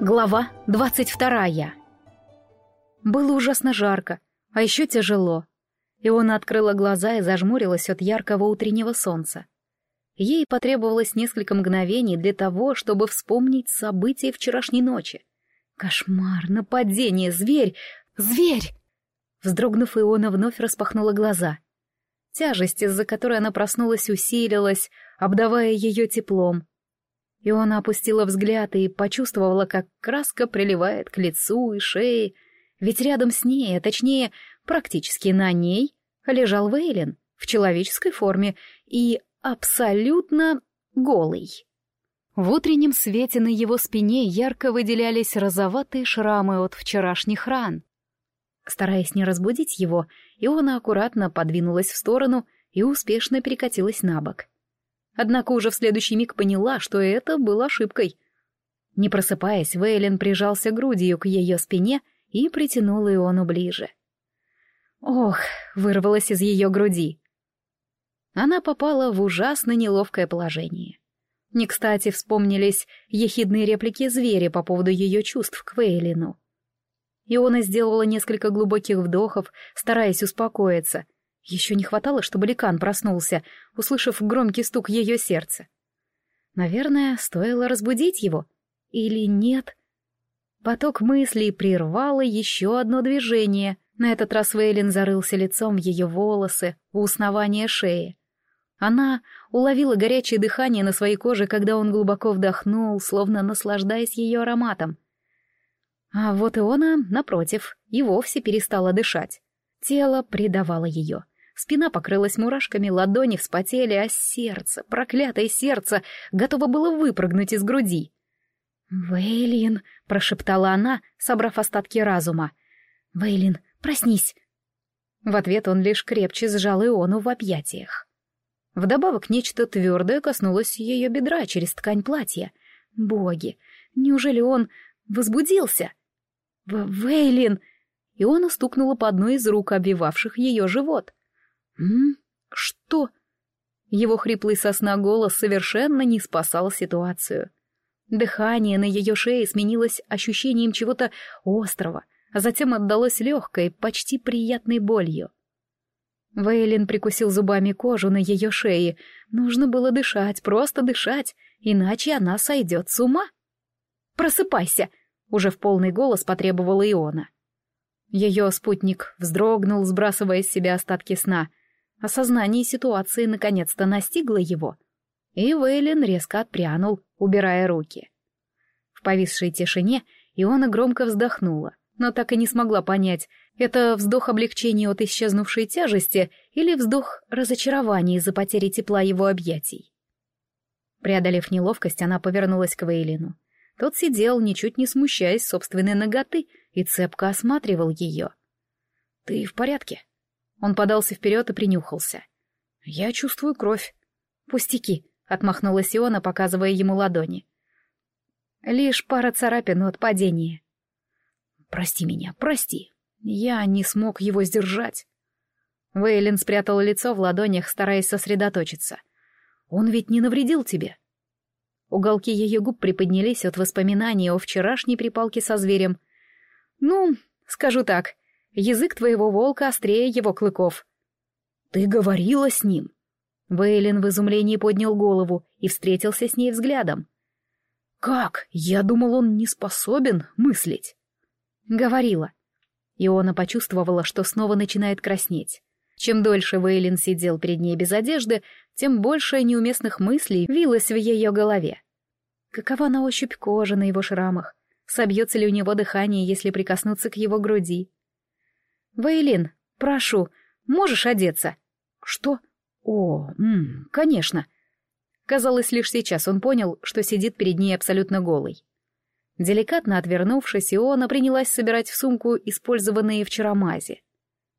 Глава двадцать вторая. Было ужасно жарко, а еще тяжело. Иона открыла глаза и зажмурилась от яркого утреннего солнца. Ей потребовалось несколько мгновений для того, чтобы вспомнить события вчерашней ночи. Кошмар, нападение, зверь, зверь! Вздрогнув, Иона вновь распахнула глаза. Тяжесть, из-за которой она проснулась, усилилась, обдавая ее теплом. Иона опустила взгляд и почувствовала, как краска приливает к лицу и шее, ведь рядом с ней, а точнее, практически на ней, лежал Вейлин в человеческой форме и абсолютно голый. В утреннем свете на его спине ярко выделялись розоватые шрамы от вчерашних ран. Стараясь не разбудить его, Иона аккуратно подвинулась в сторону и успешно перекатилась на бок. Однако уже в следующий миг поняла, что это было ошибкой. Не просыпаясь, Вейлен прижался грудью к ее спине и притянул Иону ближе. Ох, вырвалась из ее груди. Она попала в ужасно неловкое положение. Не кстати вспомнились ехидные реплики зверя по поводу ее чувств к Вейлину. Иона сделала несколько глубоких вдохов, стараясь успокоиться — еще не хватало, чтобы Ликан проснулся, услышав громкий стук ее сердца. Наверное, стоило разбудить его. Или нет? Поток мыслей прервало еще одно движение. На этот раз Вейлин зарылся лицом в ее волосы, у основания шеи. Она уловила горячее дыхание на своей коже, когда он глубоко вдохнул, словно наслаждаясь ее ароматом. А вот и она, напротив, и вовсе перестала дышать. Тело предавало ее. Спина покрылась мурашками, ладони вспотели, а сердце, проклятое сердце, готово было выпрыгнуть из груди. «Вейлин», — прошептала она, собрав остатки разума. «Вейлин, проснись!» В ответ он лишь крепче сжал Иону в объятиях. Вдобавок нечто твердое коснулось ее бедра через ткань платья. Боги, неужели он возбудился? В «Вейлин!» Иона стукнула по одной из рук, обвивавших ее живот. «М? Что?» Его хриплый сосна голос совершенно не спасал ситуацию. Дыхание на ее шее сменилось ощущением чего-то острого, а затем отдалось легкой, почти приятной болью. Вейлин прикусил зубами кожу на ее шее. Нужно было дышать, просто дышать, иначе она сойдет с ума. «Просыпайся!» — уже в полный голос потребовала Иона. Ее спутник вздрогнул, сбрасывая с себя остатки сна — Осознание ситуации наконец-то настигло его, и Вейлин резко отпрянул, убирая руки. В повисшей тишине Иона громко вздохнула, но так и не смогла понять, это вздох облегчения от исчезнувшей тяжести или вздох разочарования из-за потери тепла его объятий. Преодолев неловкость, она повернулась к Вейлину. Тот сидел, ничуть не смущаясь собственной ноготы, и цепко осматривал ее. «Ты в порядке?» Он подался вперед и принюхался. «Я чувствую кровь». «Пустяки», — отмахнулась Иона, показывая ему ладони. «Лишь пара царапин от падения». «Прости меня, прости. Я не смог его сдержать». Вейлин спрятал лицо в ладонях, стараясь сосредоточиться. «Он ведь не навредил тебе». Уголки ее губ приподнялись от воспоминаний о вчерашней припалке со зверем. «Ну, скажу так, Язык твоего волка острее его клыков. Ты говорила с ним. Вейлин в изумлении поднял голову и встретился с ней взглядом. Как? Я думал, он не способен мыслить. Говорила. Иона почувствовала, что снова начинает краснеть. Чем дольше Вейлин сидел перед ней без одежды, тем больше неуместных мыслей вилось в ее голове. Какова на ощупь кожа на его шрамах? Собьется ли у него дыхание, если прикоснуться к его груди? «Вейлин, прошу, можешь одеться?» «Что?» «О, м, конечно». Казалось, лишь сейчас он понял, что сидит перед ней абсолютно голый. Деликатно отвернувшись, Иона принялась собирать в сумку использованные вчера мази.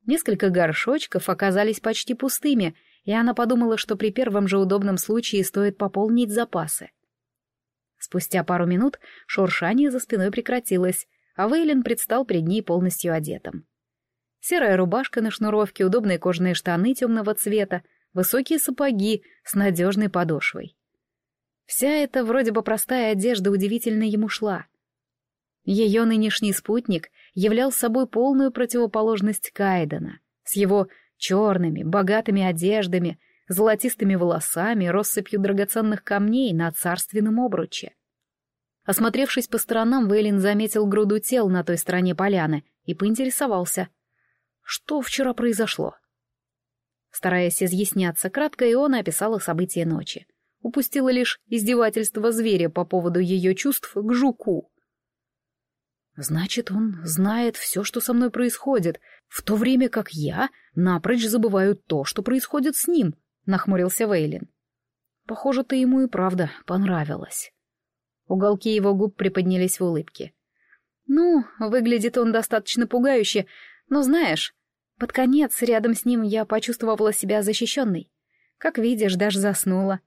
Несколько горшочков оказались почти пустыми, и она подумала, что при первом же удобном случае стоит пополнить запасы. Спустя пару минут шуршание за спиной прекратилось, а Вейлин предстал перед ней полностью одетым. Серая рубашка на шнуровке, удобные кожаные штаны темного цвета, высокие сапоги с надежной подошвой. Вся эта вроде бы простая одежда удивительно ему шла. Ее нынешний спутник являл собой полную противоположность Кайдена, с его черными, богатыми одеждами, золотистыми волосами, россыпью драгоценных камней на царственном обруче. Осмотревшись по сторонам, Вейлин заметил груду тел на той стороне поляны и поинтересовался, что вчера произошло. Стараясь изъясняться кратко, Иона описала события ночи. Упустила лишь издевательство зверя по поводу ее чувств к жуку. «Значит, он знает все, что со мной происходит, в то время как я напрочь забываю то, что происходит с ним», — нахмурился Вейлин. «Похоже, ты ему и правда понравилась». Уголки его губ приподнялись в улыбке. «Ну, выглядит он достаточно пугающе, но знаешь, под конец рядом с ним я почувствовала себя защищенной. Как видишь, даже заснула».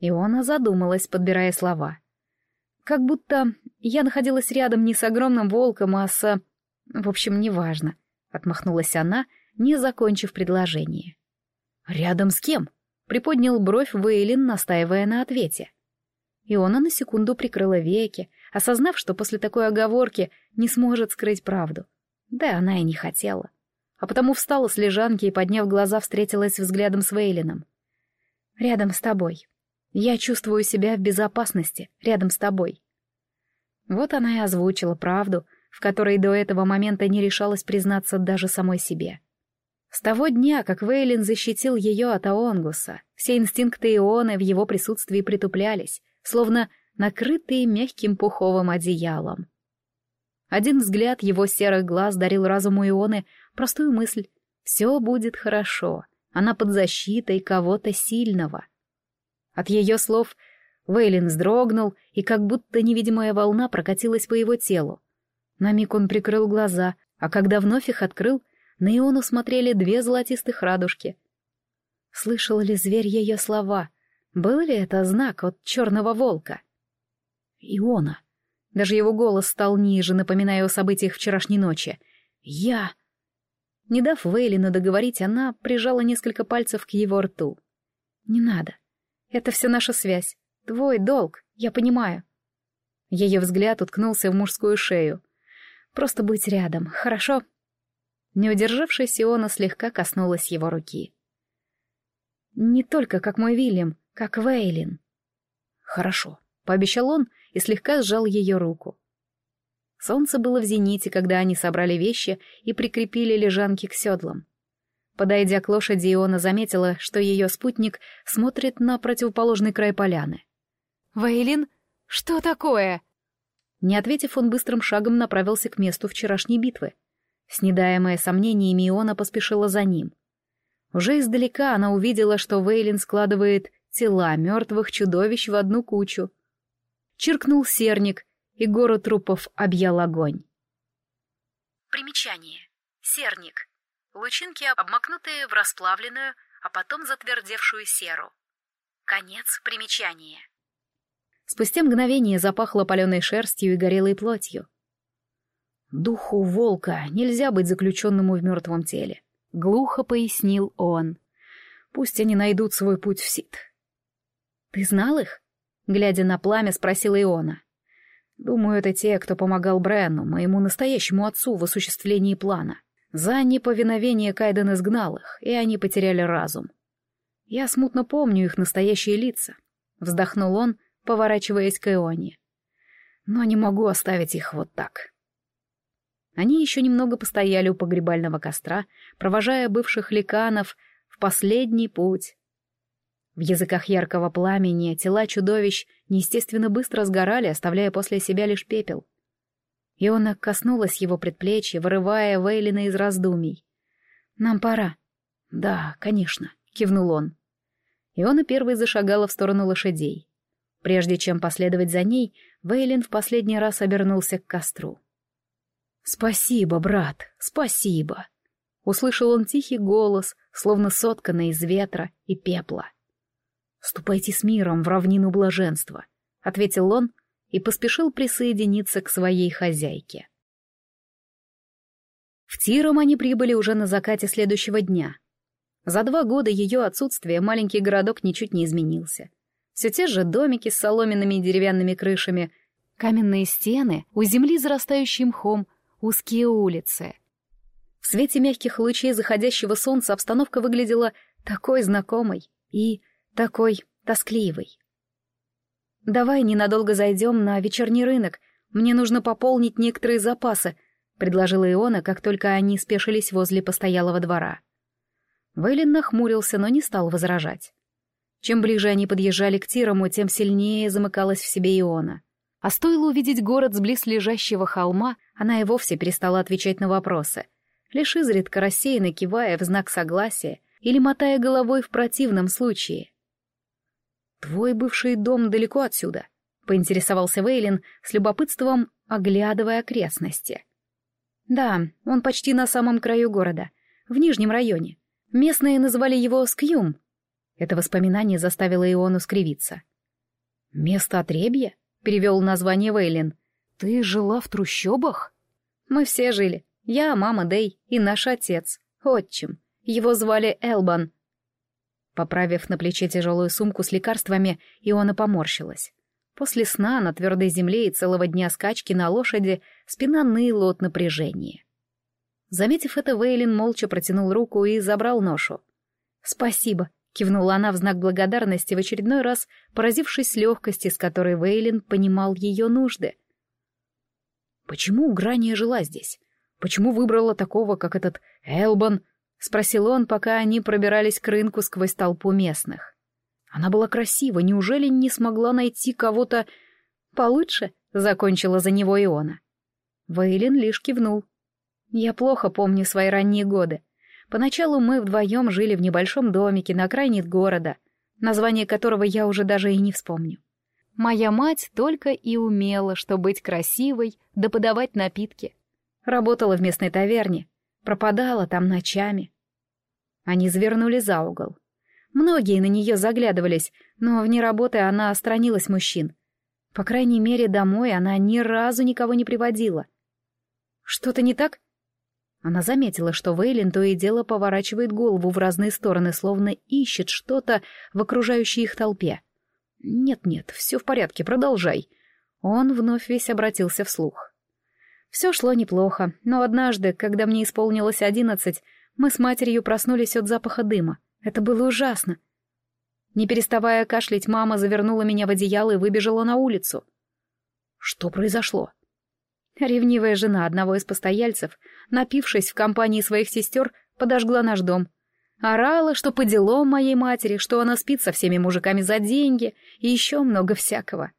Иона задумалась, подбирая слова. Как будто я находилась рядом не с огромным волком, а с... В общем, неважно. Отмахнулась она, не закончив предложение. «Рядом с кем?» — приподнял бровь Вейлин, настаивая на ответе. Иона на секунду прикрыла веки, осознав, что после такой оговорки не сможет скрыть правду. Да она и не хотела. А потому встала с лежанки и, подняв глаза, встретилась взглядом с Вейлином. «Рядом с тобой. Я чувствую себя в безопасности, рядом с тобой». Вот она и озвучила правду, в которой до этого момента не решалась признаться даже самой себе. С того дня, как Вейлин защитил ее от Аонгуса, все инстинкты Ионы в его присутствии притуплялись, словно накрытые мягким пуховым одеялом. Один взгляд его серых глаз дарил разуму Ионы простую мысль «все будет хорошо», она под защитой кого-то сильного. От ее слов Вейлин вздрогнул, и как будто невидимая волна прокатилась по его телу. На миг он прикрыл глаза, а когда вновь их открыл, на Иону смотрели две золотистых радужки. Слышал ли зверь ее слова? Был ли это знак от черного волка? Иона. Даже его голос стал ниже, напоминая о событиях вчерашней ночи. «Я...» Не дав Вейлину договорить, она прижала несколько пальцев к его рту. «Не надо. Это все наша связь. Твой долг, я понимаю». Ее взгляд уткнулся в мужскую шею. «Просто быть рядом, хорошо?» Не удержавшись, Иона слегка коснулась его руки. «Не только как мой Вильям, как Вейлин. Хорошо, пообещал он и слегка сжал ее руку. Солнце было в зените, когда они собрали вещи и прикрепили лежанки к седлам. Подойдя к лошади, Иона заметила, что ее спутник смотрит на противоположный край поляны. «Вейлин, что такое?» Не ответив, он быстрым шагом направился к месту вчерашней битвы. Снедаемая сомнениями, Иона поспешила за ним. Уже издалека она увидела, что Вейлин складывает тела мертвых чудовищ в одну кучу. Чиркнул серник, и гору трупов объял огонь. Примечание. Серник. Лучинки, обмакнутые в расплавленную, а потом затвердевшую серу. Конец примечания. Спустя мгновение запахло паленой шерстью и горелой плотью. «Духу волка нельзя быть заключенному в мертвом теле», — глухо пояснил он. «Пусть они найдут свой путь в Сит. «Ты знал их?» — глядя на пламя, спросила Иона. «Думаю, это те, кто помогал Бренну, моему настоящему отцу, в осуществлении плана. За неповиновение Кайден изгнал их, и они потеряли разум. Я смутно помню их настоящие лица», — вздохнул он, поворачиваясь к Ионе. «Но не могу оставить их вот так». Они еще немного постояли у погребального костра, провожая бывших ликанов в последний путь, в языках яркого пламени тела чудовищ неестественно быстро сгорали, оставляя после себя лишь пепел. Иона коснулась его предплечья, вырывая Вейлина из раздумий. «Нам пора». «Да, конечно», — кивнул он. Иона первой зашагала в сторону лошадей. Прежде чем последовать за ней, Вейлин в последний раз обернулся к костру. «Спасибо, брат, спасибо!» Услышал он тихий голос, словно сотканный из ветра и пепла. «Ступайте с миром в равнину блаженства», — ответил он и поспешил присоединиться к своей хозяйке. В Тиром они прибыли уже на закате следующего дня. За два года ее отсутствия маленький городок ничуть не изменился. Все те же домики с соломенными и деревянными крышами, Каменные стены, у земли зарастающий мхом, узкие улицы. В свете мягких лучей заходящего солнца обстановка выглядела такой знакомой и такой тоскливой. «Давай ненадолго зайдем на вечерний рынок. Мне нужно пополнить некоторые запасы», — предложила Иона, как только они спешились возле постоялого двора. Вейлин нахмурился, но не стал возражать. Чем ближе они подъезжали к Тирому, тем сильнее замыкалась в себе Иона. А стоило увидеть город с близлежащего холма, она и вовсе перестала отвечать на вопросы, лишь изредка рассеянно кивая в знак согласия или мотая головой в противном случае. «Твой бывший дом далеко отсюда?» — поинтересовался Вейлин с любопытством, оглядывая окрестности. «Да, он почти на самом краю города, в нижнем районе. Местные называли его Скьюм». Это воспоминание заставило Иону скривиться. «Место отребья?» — перевел название Вейлин. «Ты жила в трущобах?» «Мы все жили. Я, мама Дэй и наш отец, отчим. Его звали Элбан». Поправив на плече тяжелую сумку с лекарствами, Иона поморщилась. После сна на твердой земле и целого дня скачки на лошади спина ныла от напряжения. Заметив это, Вейлин молча протянул руку и забрал ношу. «Спасибо», — кивнула она в знак благодарности, в очередной раз поразившись легкости, с которой Вейлин понимал ее нужды. «Почему Грания жила здесь? Почему выбрала такого, как этот Элбан?» — спросил он, пока они пробирались к рынку сквозь толпу местных. Она была красива, неужели не смогла найти кого-то получше? Закончила за него Иона. Вейлин лишь кивнул. Я плохо помню свои ранние годы. Поначалу мы вдвоем жили в небольшом домике на окраине города, название которого я уже даже и не вспомню. Моя мать только и умела, что быть красивой, да подавать напитки. Работала в местной таверне, пропадала там ночами. Они завернули за угол. Многие на нее заглядывались, но вне работы она отстранилась мужчин. По крайней мере, домой она ни разу никого не приводила. «Что-то не так?» Она заметила, что Вейлин то и дело поворачивает голову в разные стороны, словно ищет что-то в окружающей их толпе. «Нет-нет, все в порядке, продолжай». Он вновь весь обратился вслух. Все шло неплохо, но однажды, когда мне исполнилось одиннадцать, мы с матерью проснулись от запаха дыма. Это было ужасно. Не переставая кашлять, мама завернула меня в одеяло и выбежала на улицу. Что произошло? Ревнивая жена одного из постояльцев, напившись в компании своих сестер, подожгла наш дом. Орала, что по делам моей матери, что она спит со всеми мужиками за деньги и еще много всякого.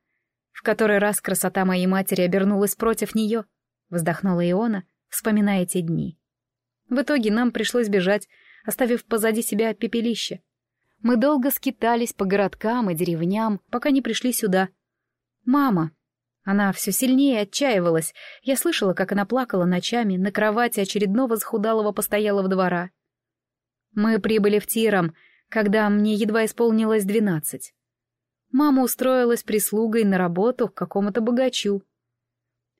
В который раз красота моей матери обернулась против нее, вздохнула Иона, вспоминая эти дни. В итоге нам пришлось бежать, оставив позади себя пепелище. Мы долго скитались по городкам и деревням, пока не пришли сюда. Мама. Она все сильнее отчаивалась. Я слышала, как она плакала ночами на кровати очередного захудалого постоялого двора. Мы прибыли в Тиром, когда мне едва исполнилось двенадцать. Мама устроилась прислугой на работу к какому-то богачу.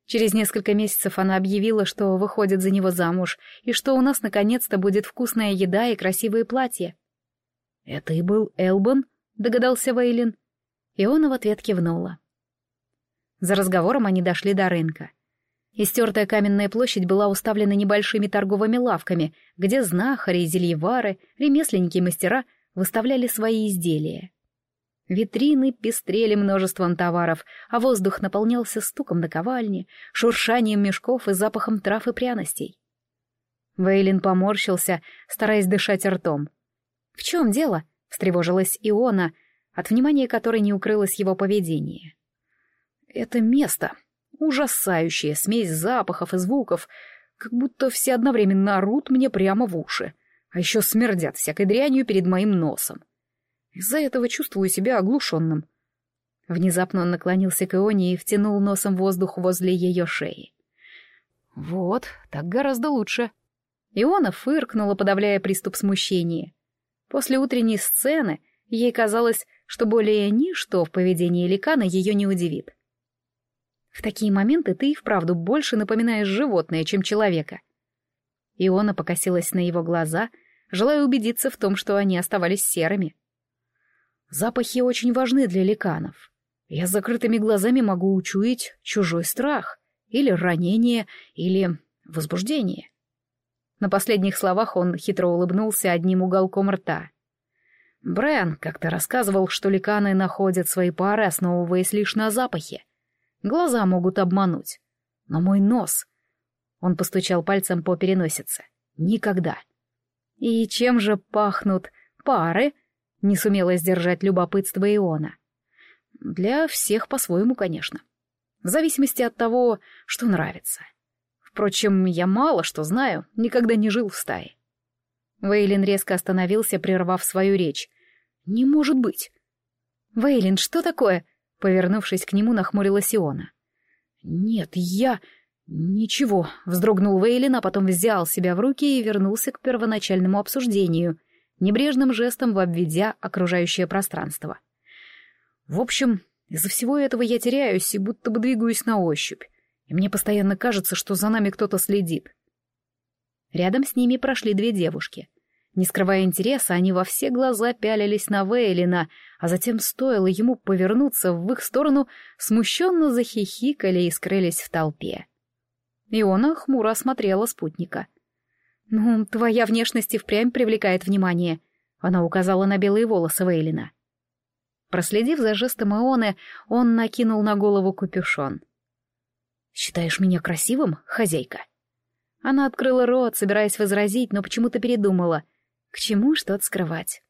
Через несколько месяцев она объявила, что выходит за него замуж, и что у нас наконец-то будет вкусная еда и красивые платья. «Это и был Элбан?» — догадался Вейлин. И он в ответ кивнула. За разговором они дошли до рынка. Истертая каменная площадь была уставлена небольшими торговыми лавками, где знахари, зельевары, ремесленники и мастера выставляли свои изделия. Витрины пестрели множеством товаров, а воздух наполнялся стуком наковальни, шуршанием мешков и запахом трав и пряностей. Вейлин поморщился, стараясь дышать ртом. «В чем дело?» — встревожилась Иона, от внимания которой не укрылось его поведение. «Это место. Ужасающая смесь запахов и звуков, как будто все одновременно орут мне прямо в уши, а еще смердят всякой дрянью перед моим носом. Из-за этого чувствую себя оглушенным. Внезапно он наклонился к Ионе и втянул носом воздух возле ее шеи. «Вот, так гораздо лучше». Иона фыркнула, подавляя приступ смущения. После утренней сцены ей казалось, что более ничто в поведении Ликана ее не удивит. В такие моменты ты и вправду больше напоминаешь животное, чем человека. Иона покосилась на его глаза, желая убедиться в том, что они оставались серыми. Запахи очень важны для ликанов. Я с закрытыми глазами могу учуять чужой страх, или ранение, или возбуждение. На последних словах он хитро улыбнулся одним уголком рта. Брэн как-то рассказывал, что ликаны находят свои пары, основываясь лишь на запахе. Глаза могут обмануть. Но мой нос... Он постучал пальцем по переносице. Никогда. И чем же пахнут пары? Не сумела сдержать любопытство Иона. Для всех по-своему, конечно. В зависимости от того, что нравится. Впрочем, я мало что знаю, никогда не жил в стае. Вейлин резко остановился, прервав свою речь. «Не может быть!» «Вейлин, что такое?» Повернувшись к нему, нахмурилась Иона. «Нет, я...» «Ничего», — вздрогнул Вейлин, а потом взял себя в руки и вернулся к первоначальному обсуждению, небрежным жестом обведя окружающее пространство. «В общем, из-за всего этого я теряюсь и будто бы двигаюсь на ощупь и мне постоянно кажется, что за нами кто-то следит. Рядом с ними прошли две девушки. Не скрывая интереса, они во все глаза пялились на Вейлина, а затем стоило ему повернуться в их сторону, смущенно захихикали и скрылись в толпе. Иона хмуро осмотрела спутника. «Ну, твоя внешность и впрямь привлекает внимание», — она указала на белые волосы Вейлина. Проследив за жестом Ионы, он накинул на голову капюшон — «Считаешь меня красивым, хозяйка?» Она открыла рот, собираясь возразить, но почему-то передумала. К чему что-то скрывать?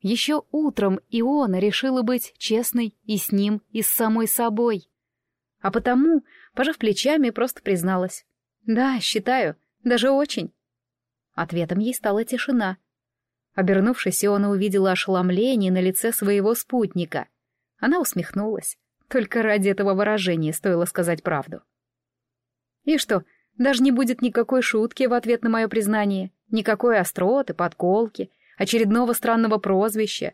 Еще утром Иона решила быть честной и с ним, и с самой собой. А потому, пожав плечами, просто призналась. «Да, считаю, даже очень». Ответом ей стала тишина. Обернувшись, Иона увидела ошеломление на лице своего спутника. Она усмехнулась. Только ради этого выражения стоило сказать правду. И что, даже не будет никакой шутки в ответ на мое признание, никакой остроты, подколки, очередного странного прозвища.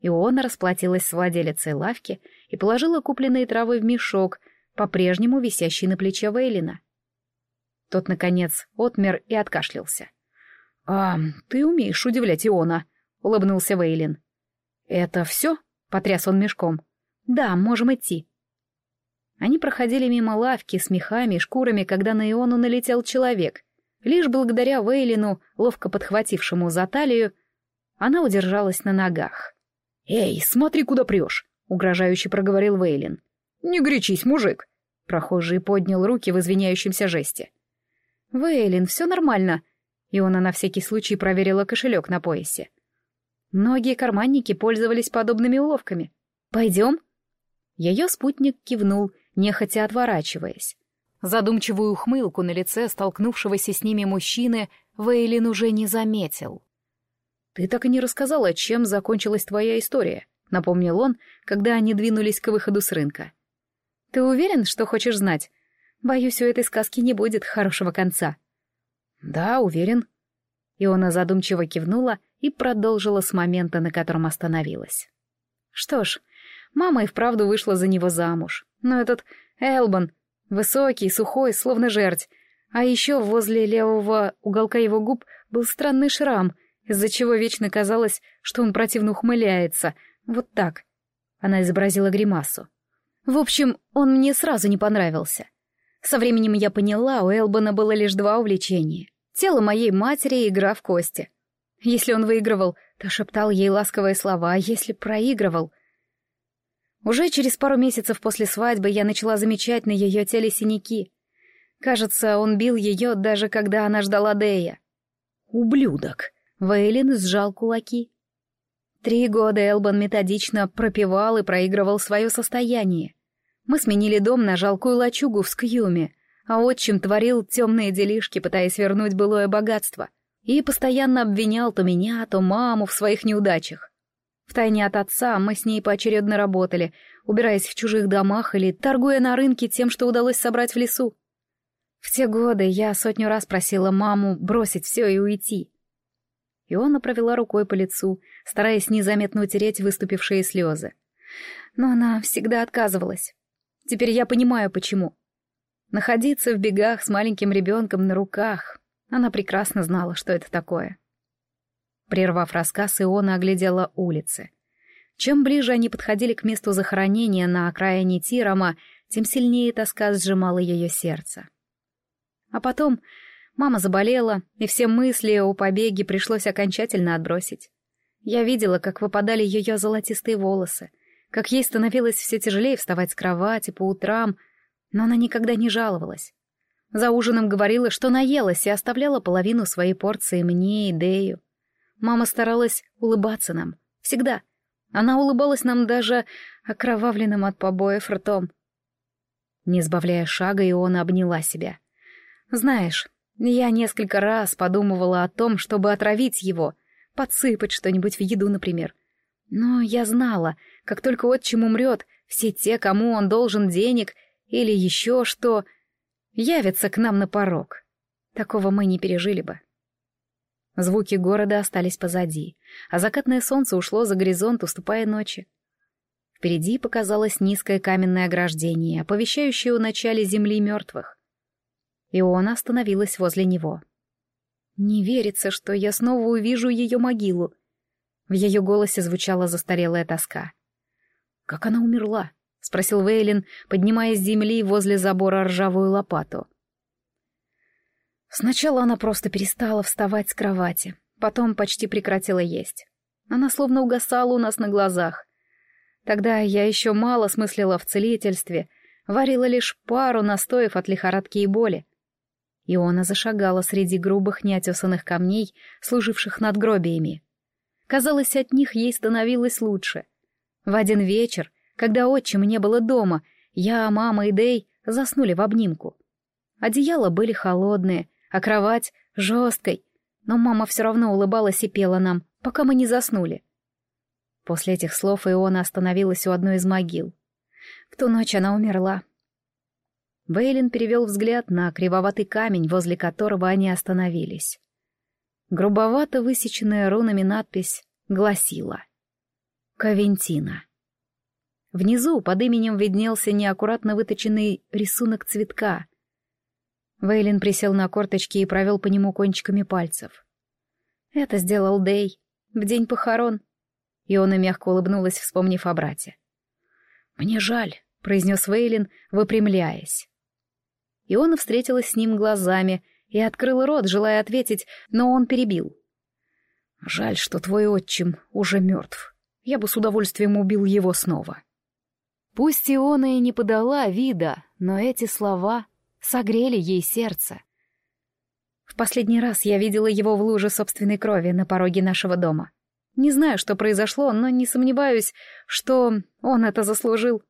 Иона расплатилась с владелицей лавки и положила купленные травы в мешок, по-прежнему висящий на плече Вейлина. Тот, наконец, отмер и откашлялся. «А, ты умеешь удивлять Иона», — улыбнулся Вейлин. «Это все?» — потряс он мешком. «Да, можем идти». Они проходили мимо лавки с мехами и шкурами, когда на Иону налетел человек. Лишь благодаря Вейлину, ловко подхватившему за талию, она удержалась на ногах. «Эй, смотри, куда прешь!» — угрожающе проговорил Вейлин. «Не гречись, мужик!» Прохожий поднял руки в извиняющемся жесте. «Вейлин, все нормально!» Иона на всякий случай проверила кошелек на поясе. Многие карманники пользовались подобными уловками. «Пойдем?» Ее спутник кивнул — нехотя отворачиваясь. Задумчивую ухмылку на лице столкнувшегося с ними мужчины Вейлин уже не заметил. «Ты так и не рассказала, чем закончилась твоя история», — напомнил он, когда они двинулись к выходу с рынка. «Ты уверен, что хочешь знать? Боюсь, у этой сказки не будет хорошего конца». «Да, уверен». Иона задумчиво кивнула и продолжила с момента, на котором остановилась. «Что ж, мама и вправду вышла за него замуж. Но этот Элбан, высокий, сухой, словно жерть. А еще возле левого уголка его губ был странный шрам, из-за чего вечно казалось, что он противно ухмыляется. Вот так. Она изобразила гримасу. В общем, он мне сразу не понравился. Со временем я поняла, у Элбана было лишь два увлечения. Тело моей матери и игра в кости. Если он выигрывал, то шептал ей ласковые слова, а если проигрывал, уже через пару месяцев после свадьбы я начала замечать на ее теле синяки. Кажется, он бил ее, даже когда она ждала Дея. «Ублюдок!» — Вейлин сжал кулаки. Три года Элбан методично пропивал и проигрывал свое состояние. Мы сменили дом на жалкую лачугу в Скьюме, а отчим творил темные делишки, пытаясь вернуть былое богатство, и постоянно обвинял то меня, то маму в своих неудачах. Втайне от отца мы с ней поочередно работали, убираясь в чужих домах или торгуя на рынке тем, что удалось собрать в лесу. В те годы я сотню раз просила маму бросить все и уйти. Иона провела рукой по лицу, стараясь незаметно утереть выступившие слезы. Но она всегда отказывалась. Теперь я понимаю, почему. Находиться в бегах с маленьким ребенком на руках. Она прекрасно знала, что это такое. Прервав рассказ, Иона оглядела улицы. Чем ближе они подходили к месту захоронения на окраине Тирома, тем сильнее тоска сжимала ее сердце. А потом мама заболела, и все мысли о побеге пришлось окончательно отбросить. Я видела, как выпадали ее золотистые волосы, как ей становилось все тяжелее вставать с кровати по утрам, но она никогда не жаловалась. За ужином говорила, что наелась и оставляла половину своей порции мне и Дэю. Мама старалась улыбаться нам. Всегда. Она улыбалась нам даже окровавленным от побоев ртом. Не сбавляя шага, Иона обняла себя. «Знаешь, я несколько раз подумывала о том, чтобы отравить его, подсыпать что-нибудь в еду, например. Но я знала, как только отчим умрет, все те, кому он должен денег или еще что, явятся к нам на порог. Такого мы не пережили бы. Звуки города остались позади, а закатное солнце ушло за горизонт, уступая ночи. Впереди показалось низкое каменное ограждение, оповещающее о начале земли мертвых. Иона остановилась возле него. «Не верится, что я снова увижу ее могилу». В ее голосе звучала застарелая тоска. «Как она умерла?» — спросил Вейлин, поднимая с земли возле забора ржавую лопату. Сначала она просто перестала вставать с кровати, потом почти прекратила есть. Она словно угасала у нас на глазах. Тогда я еще мало смыслила в целительстве, варила лишь пару настоев от лихорадки и боли. Иона зашагала среди грубых неотесанных камней, служивших надгробиями. Казалось, от них ей становилось лучше. В один вечер, когда отчима не было дома, я, мама и Дэй заснули в обнимку. Одеяла были холодные, а кровать жесткой, но мама все равно улыбалась и пела нам, пока мы не заснули. После этих слов Иона остановилась у одной из могил. В ту ночь она умерла. Бейлин перевел взгляд на кривоватый камень, возле которого они остановились. Грубовато высеченная рунами надпись гласила «Кавентина». Внизу под именем виднелся неаккуратно выточенный рисунок цветка — Вейлин присел на корточки и провел по нему кончиками пальцев. Это сделал Дей в день похорон. Иона мягко улыбнулась, вспомнив о брате. «Мне жаль», — произнес Вейлин, выпрямляясь. Иона встретилась с ним глазами и открыла рот, желая ответить, но он перебил. «Жаль, что твой отчим уже мертв. Я бы с удовольствием убил его снова». Пусть Иона и не подала вида, но эти слова согрели ей сердце. В последний раз я видела его в луже собственной крови на пороге нашего дома. Не знаю, что произошло, но не сомневаюсь, что он это заслужил.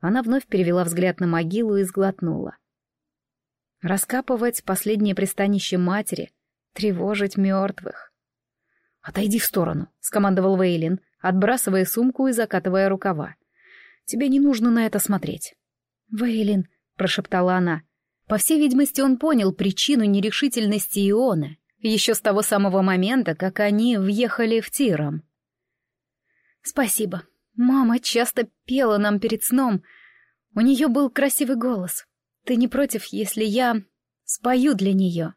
Она вновь перевела взгляд на могилу и сглотнула. Раскапывать последнее пристанище матери, тревожить мертвых. «Отойди в сторону», — скомандовал Вейлин, отбрасывая сумку и закатывая рукава. «Тебе не нужно на это смотреть». «Вейлин, — прошептала она. По всей видимости, он понял причину нерешительности Ионы еще с того самого момента, как они въехали в Тиром. «Спасибо. Мама часто пела нам перед сном. У нее был красивый голос. Ты не против, если я спою для нее?»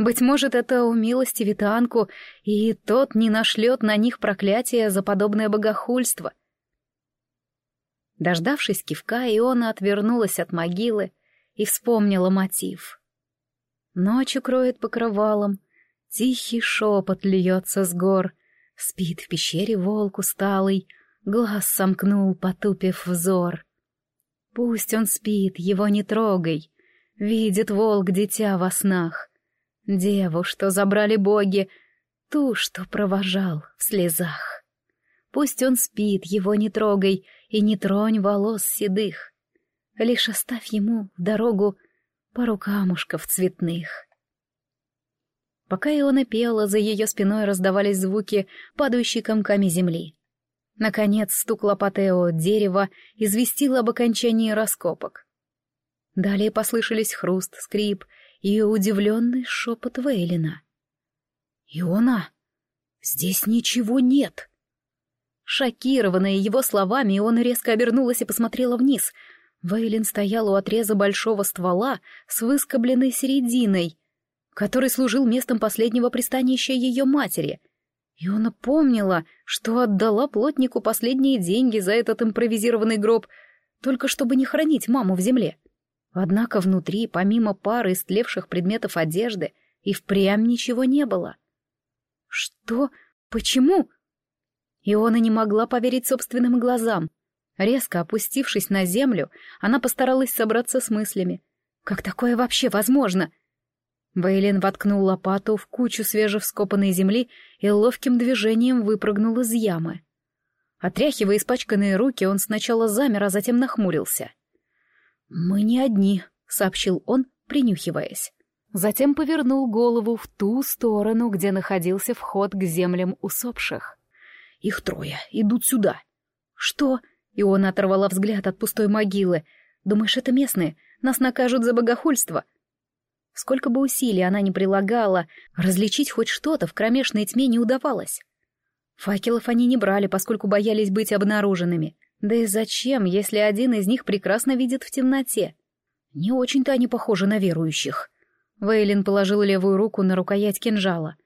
Быть может, это у милости Витанку, и тот не нашлет на них проклятие за подобное богохульство. Дождавшись кивка, Иона отвернулась от могилы и вспомнила мотив. Ночью кроет покрывалом, тихий шепот льется с гор, спит в пещере волк усталый, глаз сомкнул, потупив взор. Пусть он спит, его не трогай, видит волк дитя во снах, деву, что забрали боги, ту, что провожал в слезах. Пусть он спит, его не трогай, и не тронь волос седых. Лишь оставь ему в дорогу пару камушков цветных. Пока Иона пела, за ее спиной раздавались звуки, падающие комками земли. Наконец стук лопаты о дерево известил об окончании раскопок. Далее послышались хруст, скрип и удивленный шепот Вейлина. «Иона, здесь ничего нет!» Шокированная его словами, он резко обернулась и посмотрела вниз. Вейлин стоял у отреза большого ствола с выскобленной серединой, который служил местом последнего пристанища ее матери. И она помнила, что отдала плотнику последние деньги за этот импровизированный гроб, только чтобы не хранить маму в земле. Однако внутри, помимо пары истлевших предметов одежды, и впрямь ничего не было. Что? Почему? Иона не могла поверить собственным глазам. Резко опустившись на землю, она постаралась собраться с мыслями. Как такое вообще возможно? Вейлин воткнул лопату в кучу свежевскопанной земли и ловким движением выпрыгнул из ямы. Отряхивая испачканные руки, он сначала замер, а затем нахмурился. «Мы не одни», — сообщил он, принюхиваясь. Затем повернул голову в ту сторону, где находился вход к землям усопших. «Их трое, идут сюда». «Что?» — и он оторвала взгляд от пустой могилы. «Думаешь, это местные? Нас накажут за богохульство?» Сколько бы усилий она ни прилагала, различить хоть что-то в кромешной тьме не удавалось. Факелов они не брали, поскольку боялись быть обнаруженными. Да и зачем, если один из них прекрасно видит в темноте? Не очень-то они похожи на верующих. Вейлин положил левую руку на рукоять кинжала,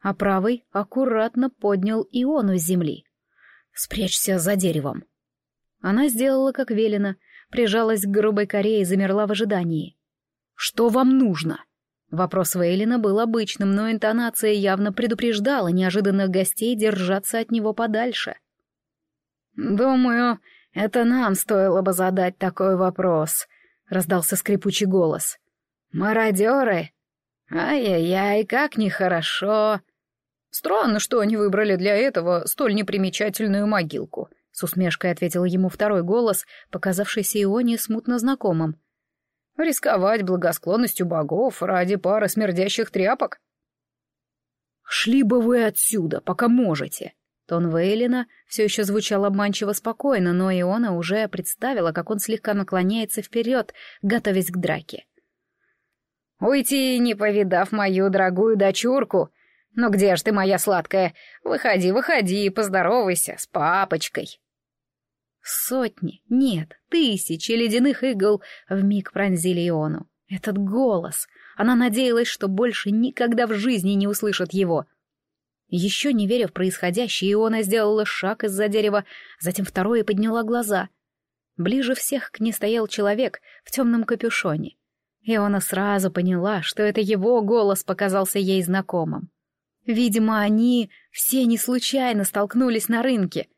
а правый аккуратно поднял Иону с земли. «Спрячься за деревом». Она сделала, как велено, прижалась к грубой коре и замерла в ожидании. «Что вам нужно?» Вопрос Вейлина был обычным, но интонация явно предупреждала неожиданных гостей держаться от него подальше. «Думаю, это нам стоило бы задать такой вопрос», — раздался скрипучий голос. «Мародеры? Ай-яй-яй, как нехорошо!» «Странно, что они выбрали для этого столь непримечательную могилку», — с усмешкой ответил ему второй голос, показавшийся Ионе смутно знакомым. Рисковать благосклонностью богов ради пары смердящих тряпок? «Шли бы вы отсюда, пока можете!» Тон Вейлина все еще звучал обманчиво спокойно, но Иона уже представила, как он слегка наклоняется вперед, готовясь к драке. «Уйти, не повидав мою дорогую дочурку! Ну где ж ты, моя сладкая? Выходи, выходи, поздоровайся с папочкой!» Сотни, нет, тысячи ледяных игл вмиг пронзили Иону. Этот голос! Она надеялась, что больше никогда в жизни не услышит его. Еще не веря в происходящее, Иона сделала шаг из-за дерева, затем второе подняла глаза. Ближе всех к ней стоял человек в темном капюшоне. Иона сразу поняла, что это его голос показался ей знакомым. Видимо, они все не случайно столкнулись на рынке —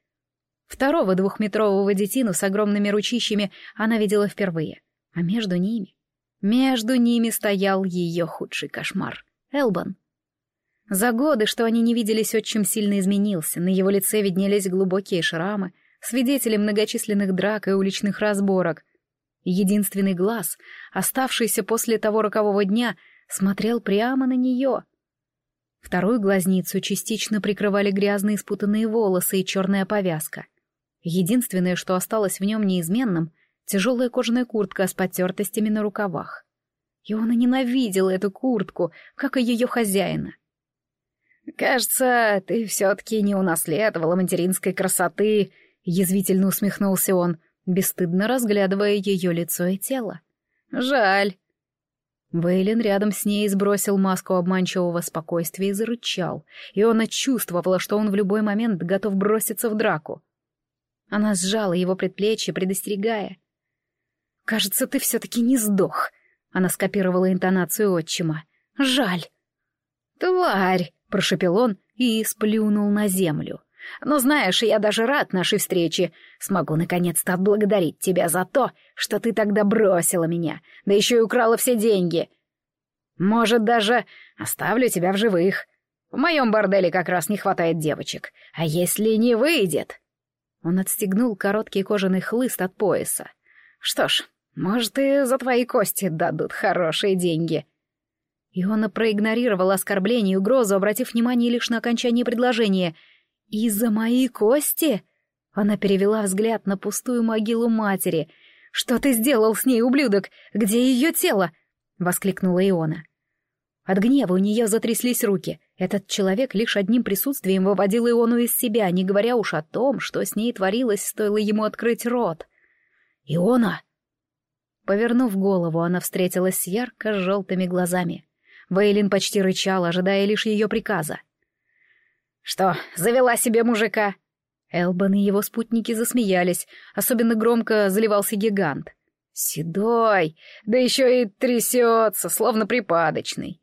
Второго двухметрового детину с огромными ручищами она видела впервые. А между ними... Между ними стоял ее худший кошмар — Элбан. За годы, что они не виделись, отчим сильно изменился, на его лице виднелись глубокие шрамы, свидетели многочисленных драк и уличных разборок. Единственный глаз, оставшийся после того рокового дня, смотрел прямо на нее. Вторую глазницу частично прикрывали грязные спутанные волосы и черная повязка — Единственное, что осталось в нем неизменным — тяжелая кожаная куртка с потертостями на рукавах. И он и ненавидел эту куртку, как и ее хозяина. «Кажется, ты все-таки не унаследовала материнской красоты», — язвительно усмехнулся он, бесстыдно разглядывая ее лицо и тело. «Жаль». Вейлин рядом с ней сбросил маску обманчивого спокойствия и зарычал, и она чувствовала, что он в любой момент готов броситься в драку. Она сжала его предплечье, предостерегая. «Кажется, ты все-таки не сдох», — она скопировала интонацию отчима. «Жаль». «Тварь!» — прошепел он и сплюнул на землю. «Но знаешь, я даже рад нашей встрече. Смогу наконец-то отблагодарить тебя за то, что ты тогда бросила меня, да еще и украла все деньги. Может, даже оставлю тебя в живых. В моем борделе как раз не хватает девочек. А если не выйдет...» Он отстегнул короткий кожаный хлыст от пояса. «Что ж, может, и за твои кости дадут хорошие деньги». Иона проигнорировала оскорбление и угрозу, обратив внимание лишь на окончание предложения. «И за мои кости?» Она перевела взгляд на пустую могилу матери. «Что ты сделал с ней, ублюдок? Где ее тело?» — воскликнула Иона. От гнева у нее затряслись руки. Этот человек лишь одним присутствием выводил Иону из себя, не говоря уж о том, что с ней творилось, стоило ему открыть рот. «Иона!» Повернув голову, она встретилась с ярко-желтыми глазами. Вейлин почти рычал, ожидая лишь ее приказа. «Что, завела себе мужика?» Элбан и его спутники засмеялись, особенно громко заливался гигант. «Седой, да еще и трясется, словно припадочный.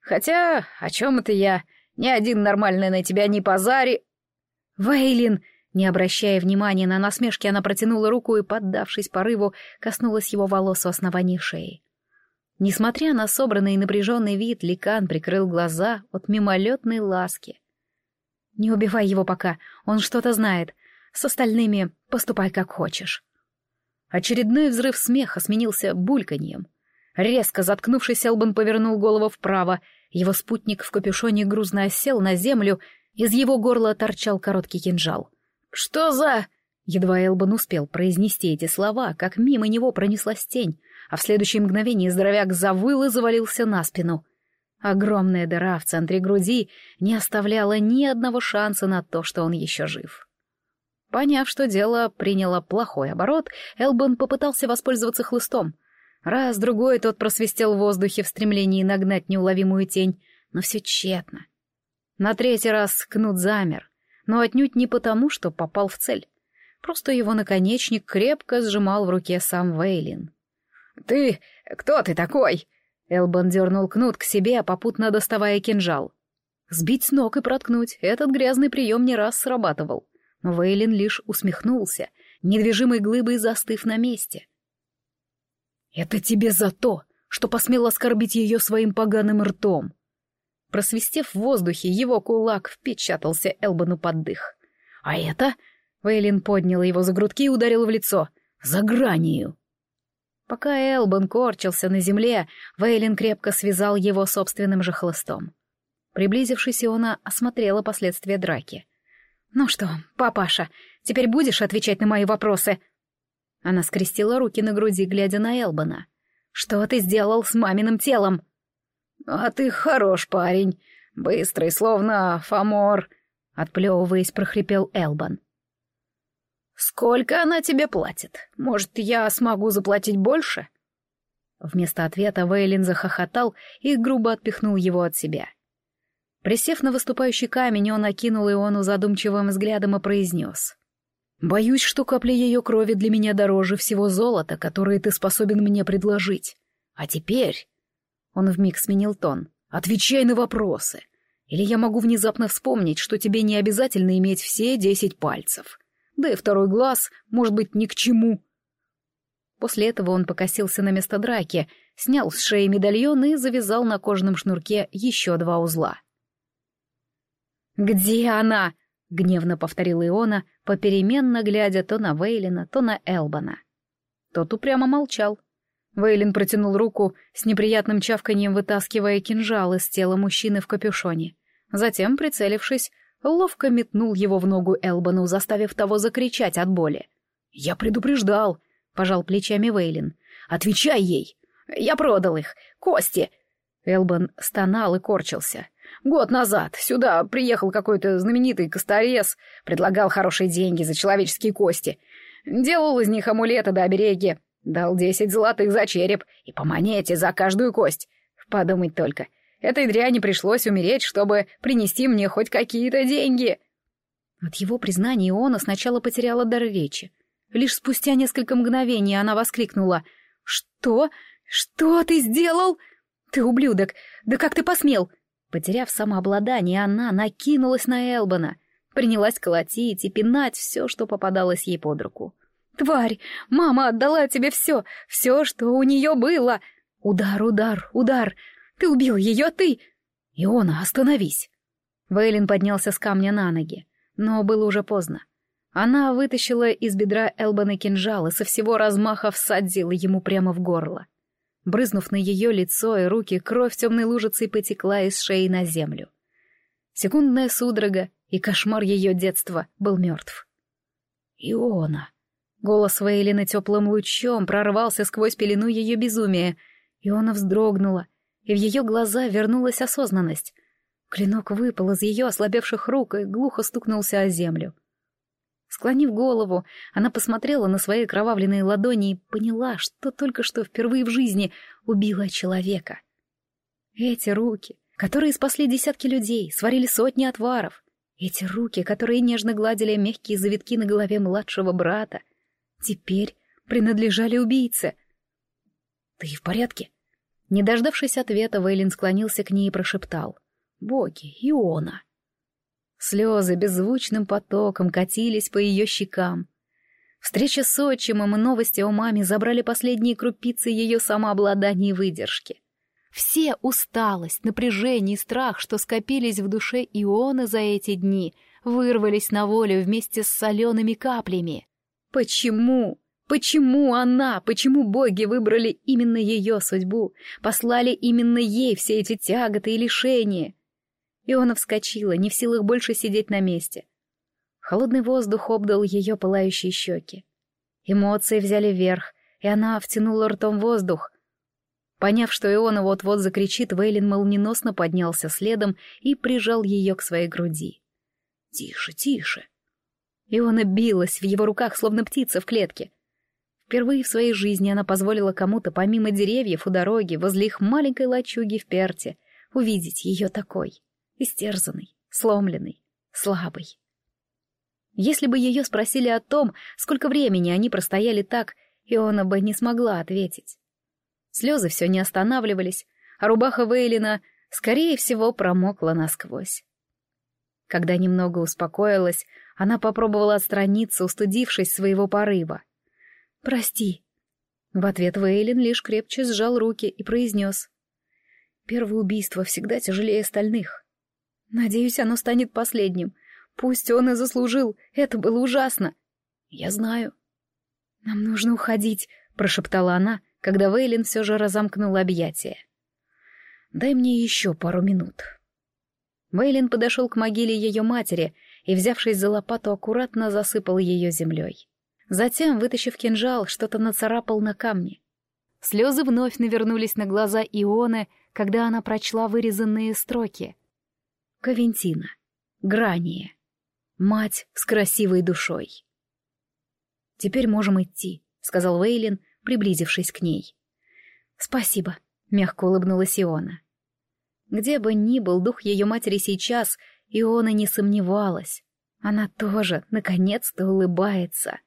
Хотя, о чем это я? Ни один нормальный на тебя не позари...» «Вейлин!» Не обращая внимания на насмешки, она протянула руку и, поддавшись порыву, коснулась его волос у основания шеи. Несмотря на собранный и напряженный вид, Ликан прикрыл глаза от мимолетной ласки. «Не убивай его пока, он что-то знает. С остальными поступай как хочешь». Очередной взрыв смеха сменился бульканьем. Резко заткнувшись, Элбан повернул голову вправо. Его спутник в капюшоне грузно осел на землю, из его горла торчал короткий кинжал — «Что за...» Едва Элбан успел произнести эти слова, как мимо него пронеслась тень, а в следующее мгновение здоровяк завыл и завалился на спину. Огромная дыра в центре груди не оставляла ни одного шанса на то, что он еще жив. Поняв, что дело приняло плохой оборот, Элбан попытался воспользоваться хлыстом. Раз-другой тот просвистел в воздухе в стремлении нагнать неуловимую тень, но все тщетно. На третий раз кнут замер, но отнюдь не потому, что попал в цель. Просто его наконечник крепко сжимал в руке сам Вейлин. «Ты... кто ты такой?» Элбан дернул кнут к себе, попутно доставая кинжал. Сбить с ног и проткнуть — этот грязный прием не раз срабатывал. Но Вейлин лишь усмехнулся, недвижимой глыбой застыв на месте. «Это тебе за то, что посмел оскорбить ее своим поганым ртом!» Просвистев в воздухе, его кулак впечатался Элбану под дых. «А это...» — Вейлин поднял его за грудки и ударил в лицо. «За гранью!» Пока Элбан корчился на земле, Вейлин крепко связал его собственным же хлыстом. Приблизившись, Иона осмотрела последствия драки. «Ну что, папаша, теперь будешь отвечать на мои вопросы?» Она скрестила руки на груди, глядя на Элбана. «Что ты сделал с маминым телом?» «А ты хорош парень, быстрый, словно фамор», — отплевываясь, прохрипел Элбан. «Сколько она тебе платит? Может, я смогу заплатить больше?» Вместо ответа Вейлин захохотал и грубо отпихнул его от себя. Присев на выступающий камень, он окинул Иону задумчивым взглядом и произнес. «Боюсь, что капля ее крови для меня дороже всего золота, которое ты способен мне предложить. А теперь он вмиг сменил тон. «Отвечай на вопросы. Или я могу внезапно вспомнить, что тебе не обязательно иметь все десять пальцев. Да и второй глаз, может быть, ни к чему». После этого он покосился на место драки, снял с шеи медальон и завязал на кожаном шнурке еще два узла. «Где она?» — гневно повторила Иона, попеременно глядя то на Вейлина, то на Элбана. Тот упрямо молчал. Вейлин протянул руку с неприятным чавканием, вытаскивая кинжал из тела мужчины в капюшоне. Затем, прицелившись, ловко метнул его в ногу Элбану, заставив того закричать от боли. «Я предупреждал», — пожал плечами Вейлин. «Отвечай ей! Я продал их! Кости!» Элбан стонал и корчился. «Год назад сюда приехал какой-то знаменитый косторез, предлагал хорошие деньги за человеческие кости, делал из них амулеты да обереги, Дал десять золотых за череп и по монете за каждую кость. Подумать только, этой дряни пришлось умереть, чтобы принести мне хоть какие-то деньги. От его признания Иона сначала потеряла дар речи. Лишь спустя несколько мгновений она воскликнула. «Что? Что ты сделал? Ты ублюдок! Да как ты посмел?» Потеряв самообладание, она накинулась на Элбана, принялась колотить и пинать все, что попадалось ей под руку. Тварь! Мама отдала тебе все, все, что у нее было. Удар, удар, удар. Ты убил ее, ты! Иона, остановись. Вейлин поднялся с камня на ноги, но было уже поздно. Она вытащила из бедра Элбана кинжал и со всего размаха всадила ему прямо в горло. Брызнув на ее лицо и руки, кровь темной лужицей потекла из шеи на землю. Секундная судорога и кошмар ее детства был мертв. «Иона!» Голос Вейлины теплым лучом прорвался сквозь пелену ее безумия, и она вздрогнула, и в ее глаза вернулась осознанность. Клинок выпал из ее ослабевших рук и глухо стукнулся о землю. Склонив голову, она посмотрела на свои кровавленные ладони и поняла, что только что впервые в жизни убила человека. Эти руки, которые спасли десятки людей, сварили сотни отваров, Эти руки, которые нежно гладили мягкие завитки на голове младшего брата, теперь принадлежали убийце. «Ты в порядке?» Не дождавшись ответа, Вейлин склонился к ней и прошептал. «Боги, Иона!» Слезы беззвучным потоком катились по ее щекам. Встреча с отчимом и новости о маме забрали последние крупицы ее самообладания и выдержки. Все усталость, напряжение и страх, что скопились в душе Ионы за эти дни, вырвались на волю вместе с солеными каплями. Почему? Почему она, почему боги выбрали именно ее судьбу, послали именно ей все эти тяготы и лишения? Иона вскочила, не в силах больше сидеть на месте. Холодный воздух обдал ее пылающие щеки. Эмоции взяли верх, и она втянула ртом воздух. Поняв, что Иона вот-вот закричит, Вейлин молниеносно поднялся следом и прижал ее к своей груди. «Тише, тише!» Иона билась в его руках, словно птица в клетке. Впервые в своей жизни она позволила кому-то, помимо деревьев у дороги, возле их маленькой лачуги в Перте, увидеть ее такой, истерзанной, сломленной, слабой. Если бы ее спросили о том, сколько времени они простояли так, Иона бы не смогла ответить. Слезы все не останавливались, а рубаха Вейлина, скорее всего, промокла насквозь. Когда немного успокоилась, она попробовала отстраниться, устудившись своего порыва. «Прости». В ответ Вейлин лишь крепче сжал руки и произнес. «Первое убийство всегда тяжелее остальных. Надеюсь, оно станет последним. Пусть он и заслужил, это было ужасно. Я знаю». «Нам нужно уходить», — прошептала она, когда Вейлин все же разомкнул объятия. «Дай мне еще пару минут». Вейлин подошел к могиле ее матери и, взявшись за лопату, аккуратно засыпал ее землей. Затем, вытащив кинжал, что-то нацарапал на камне. Слезы вновь навернулись на глаза Ионы, когда она прочла вырезанные строки. Кавентина. Грания. Мать с красивой душой. «Теперь можем идти», — сказал Вейлин, приблизившись к ней. «Спасибо», — мягко улыбнулась Иона. Где бы ни был дух ее матери сейчас, Иона не сомневалась. Она тоже, наконец-то, улыбается.